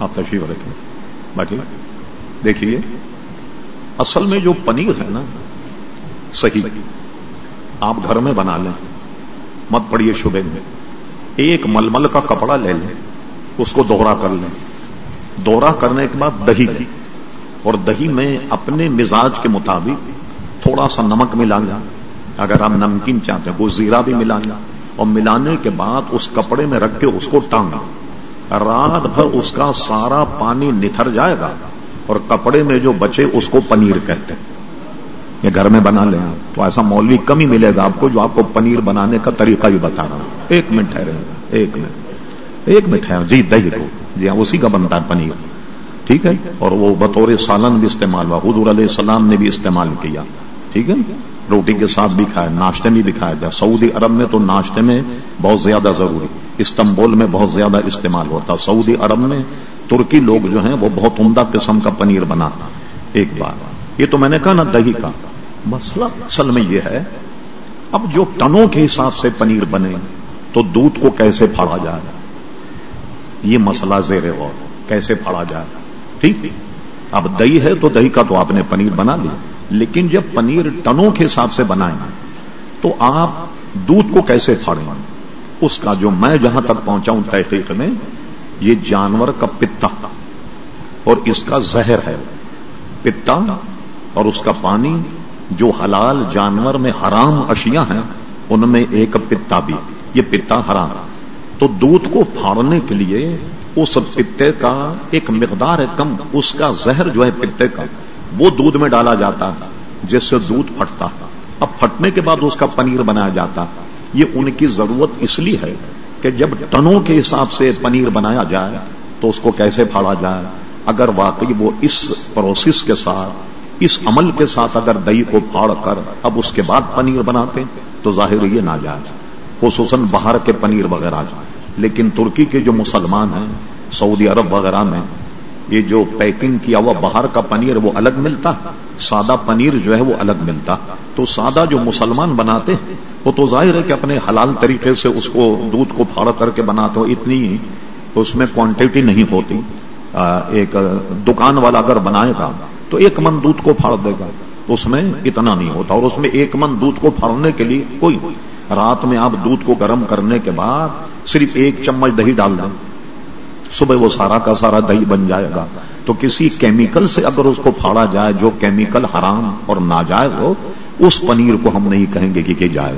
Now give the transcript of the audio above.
آپ تشریف رکھیں بیٹھیے۔ دیکھیے، اصل میں جو پنیر ہے نا، صحیح۔ آپ گھر میں بنا لیں۔ مت پڑیے شبے میں۔ ایک ململ کا کپڑا لے لیں۔ اس کو دوہرا کر لیں۔ دوہرا کرنے کے بعد دہی۔ اور دہی میں اپنے مزاج کے مطابق تھوڑا سا نمک ملا لیں اگر آپ نمکین چاہتے ہیں، وہ زیرہ بھی ملا لیں اور ملانے کے بعد اس کپڑے میں رکھ کے اس کو ٹانگا رات بھر اس کا سارا پانی نتھر جائے گا اور کپڑے میں جو بچے اس کو پنیر کہتے ہیں۔ یہ گھر میں بنا لیں تو ایسا مولوی کم ہی ملے گا آپ کو جو آپ کو پنیر بنانے کا طریقہ بھی بتا رہا ہوں۔ ایک منٹ ٹھہرے ایک منٹ۔ ایک منٹ ٹھہر جی دہی کو جی ہاں اسی کا بنتا ہے پنیر۔ ٹھیک ہے؟ اور وہ بطور سالن بھی استعمال ہوا۔ حضور علیہ السلام نے بھی استعمال کیا۔ ٹھیک ہے؟ روٹی کے ساتھ بھی کھایا ناشتے میں بھی کھایا جائے۔ سعودی عرب میں تو ناشتے میں بہت زیادہ ضروری۔ استنبول میں بہت زیادہ استعمال ہوتا۔ سعودی عرب میں ترکی لوگ جو ہیں وہ بہت عمدہ قسم کا پنیر بناتا۔ ایک بار یہ تو میں نے کہا نا، دہی کا۔ مسئلہ اصل میں یہ ہے، اب جو ٹنوں کے حساب سے پنیر بنے، تو دودھ کو کیسے پھاڑا جائے؟ یہ مسئلہ زیر غور۔ کیسے پھاڑا جائے؟ ٹھیک۔ اب دہی ہے تو دہی کا تو آپ نے پنیر بنا لیا۔ لیکن جب پنیر ٹنوں کے حساب سے بنائیں تو آپ دودھ کو کیسے پھاڑیں؟ اس کا جو میں جہاں تک پہنچا ہوں تحقیق میں، یہ جانور کا پتا اور اس کا زہر ہے۔ پتا اور اس کا پانی جو حلال جانور میں حرام اشیاء ہیں، ان میں ایک پتا بھی۔ یہ پتا حرام۔ تو دودھ کو پھاڑنے کے لیے اس پتے کا ایک مقدار ہے کم، اس کا زہر جو ہے پتے کا۔ وہ دودھ میں ڈالا جاتا، جس سے دودھ پھٹتا۔ اب پھٹنے کے بعد اس کا پنیر بنایا جاتا۔ یہ ان کی ضرورت اس لیے ہے کہ جب ٹنوں کے حساب سے پنیر بنایا جائے تو اس کو کیسے پھاڑا جائے؟ اگر واقعی وہ اس پروسیس کے ساتھ، اس عمل کے ساتھ اگر دہی کو پھاڑ کر اب اس کے بعد پنیر بناتے تو ظاہر یہ نہ جائے۔ خصوصاً باہر کے پنیر وغیرہ۔ جائے لیکن ترکی کے جو مسلمان ہیں، سعودی عرب وغیرہ میں یہ جو پیکنگ کیا ہوا باہر کا پنیر وہ الگ ملتا سادہ پنیر جو ہے وہ الگ ملتا تو سادہ جو مسلمان بناتے وہ تو ظاہر ہے کہ اپنے حلال طریقے سے اس کو دودھ کو پھاڑ کر کے بناتے ہو، اتنی اس میں کوانٹٹی نہیں ہوتی۔ ایک دکان والا اگر بنائے گا تو ایک من دودھ کو پھاڑ دے گا۔ اس میں اتنا نہیں ہوتا اور اس میں ایک من دودھ کو پھاڑنے کے لیے کوئی۔ رات میں آپ دودھ کو گرم کرنے کے بعد صرف ایک چمچ دہی ڈال دیں۔ صبح وہ سارا کا سارا دہی بن جائے گا۔ تو کسی کیمیکل سے اگر اس کو پھاڑا جائے جو کیمیکل حرام اور ناجائز ہو، اس پنیر کو ہم نہیں کہیں گے کہ جائے